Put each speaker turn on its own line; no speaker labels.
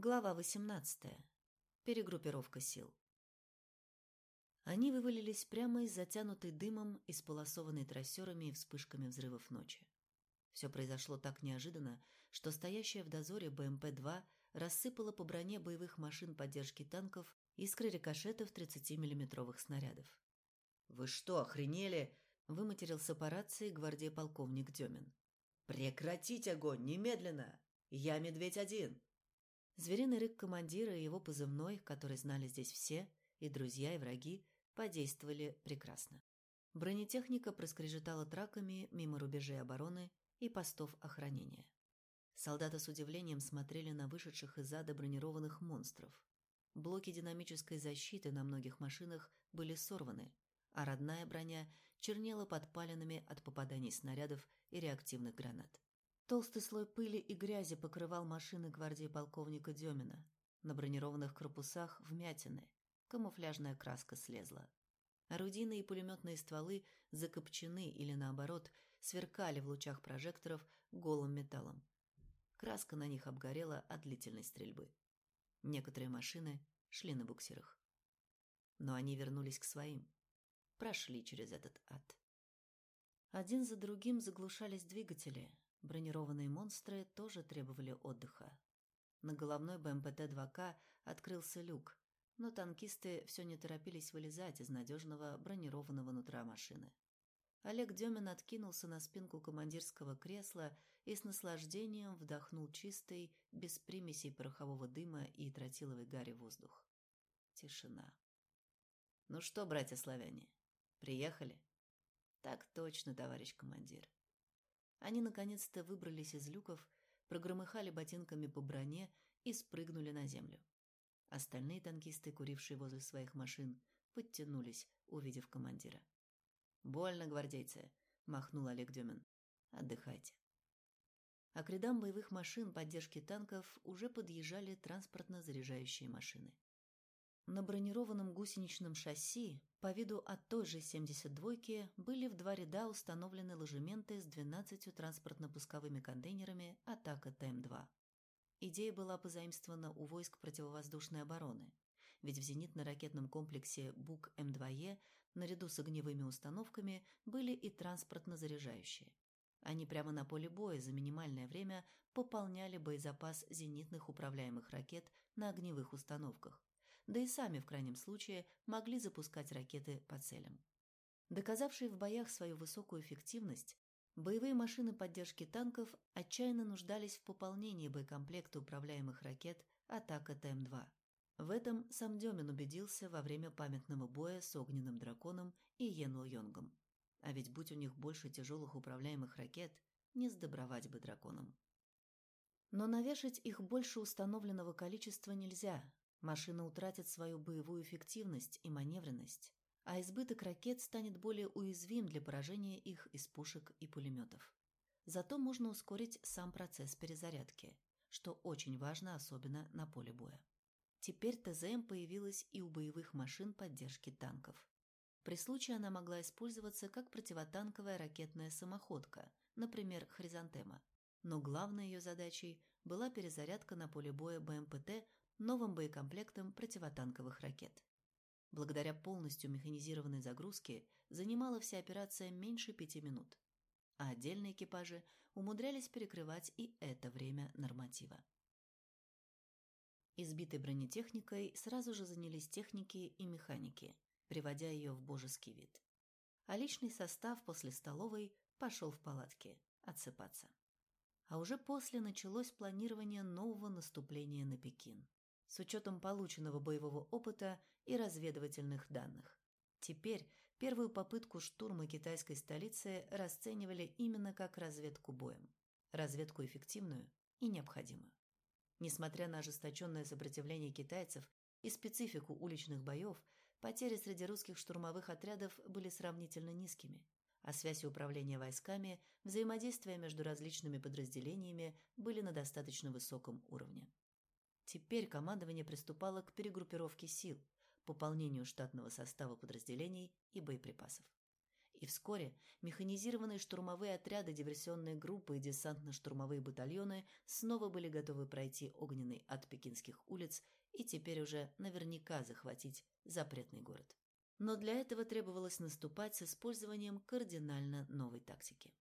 Глава 18. Перегруппировка сил. Они вывалились прямо из затянутой дымом, исполосованной трассерами и вспышками взрывов ночи. Все произошло так неожиданно, что стоящая в дозоре БМП-2 рассыпала по броне боевых машин поддержки танков искры рикошетов 30-миллиметровых снарядов.
«Вы что, охренели?»
– выматерился по рации гвардии полковник Демин.
«Прекратить огонь! Немедленно! Я медведь-один!»
Звериный рык командира и его позывной, который знали здесь все, и друзья, и враги, подействовали прекрасно. Бронетехника проскрежетала траками мимо рубежей обороны и постов охранения. Солдаты с удивлением смотрели на вышедших из ада бронированных монстров. Блоки динамической защиты на многих машинах были сорваны, а родная броня чернела подпаленными от попаданий снарядов и реактивных гранат. Толстый слой пыли и грязи покрывал машины гвардии полковника Демина. На бронированных корпусах вмятины. Камуфляжная краска слезла. Орудийные и пулеметные стволы закопчены или, наоборот, сверкали в лучах прожекторов голым металлом. Краска на них обгорела от длительной стрельбы. Некоторые машины шли на буксирах. Но они вернулись к своим. Прошли через этот ад. Один за другим заглушались двигатели, Бронированные монстры тоже требовали отдыха. На головной БМПТ-2К открылся люк, но танкисты все не торопились вылезать из надежного бронированного нутра машины. Олег Демин откинулся на спинку командирского кресла и с наслаждением вдохнул чистый, без примесей порохового дыма и тротиловой гари воздух. Тишина. «Ну что, братья-славяне, приехали?» «Так точно, товарищ командир. Они наконец-то выбрались из люков, прогромыхали ботинками по броне и спрыгнули на землю. Остальные танкисты, курившие возле своих машин, подтянулись, увидев командира. «Больно, гвардейцы!» – махнул Олег Демин. «Отдыхайте». А к рядам боевых машин поддержки танков уже подъезжали транспортно-заряжающие машины. На бронированном гусеничном шасси, по виду от той же 72-ки, были в два ряда установлены ложементы с 12 транспортно-пусковыми контейнерами «Атака ТМ-2». Идея была позаимствована у войск противовоздушной обороны, ведь в зенитно-ракетном комплексе БУК-М2Е наряду с огневыми установками были и транспортно-заряжающие. Они прямо на поле боя за минимальное время пополняли боезапас зенитных управляемых ракет на огневых установках, да и сами в крайнем случае могли запускать ракеты по целям. Доказавшие в боях свою высокую эффективность, боевые машины поддержки танков отчаянно нуждались в пополнении боекомплекта управляемых ракет «Атака ТМ-2». В этом сам Демин убедился во время памятного боя с огненным драконом и Йенл Йонгом. А ведь будь у них больше тяжелых управляемых ракет, не сдобровать бы драконом. Но навешать их больше установленного количества нельзя, Машина утратит свою боевую эффективность и маневренность, а избыток ракет станет более уязвим для поражения их из пушек и пулеметов. Зато можно ускорить сам процесс перезарядки, что очень важно особенно на поле боя. Теперь ТЗМ появилась и у боевых машин поддержки танков. При случае она могла использоваться как противотанковая ракетная самоходка, например, «Хризантема». Но главной ее задачей была перезарядка на поле боя БМПТ новым боекомплектом противотанковых ракет. Благодаря полностью механизированной загрузке занимала вся операция меньше пяти минут, а отдельные экипажи умудрялись перекрывать и это время норматива. Избитой бронетехникой сразу же занялись техники и механики, приводя ее в божеский вид. А личный состав после столовой пошел в палатки отсыпаться. А уже после началось планирование нового наступления на Пекин с учетом полученного боевого опыта и разведывательных данных. Теперь первую попытку штурма китайской столицы расценивали именно как разведку боем. Разведку эффективную и необходимую. Несмотря на ожесточенное сопротивление китайцев и специфику уличных боев, потери среди русских штурмовых отрядов были сравнительно низкими, о связи управления войсками, взаимодействия между различными подразделениями были на достаточно высоком уровне. Теперь командование приступало к перегруппировке сил, пополнению штатного состава подразделений и боеприпасов. И вскоре механизированные штурмовые отряды, диверсионные группы и десантно-штурмовые батальоны снова были готовы пройти огненный от пекинских улиц и теперь уже наверняка захватить запретный город но для этого требовалось наступать с использованием кардинально новой тактики.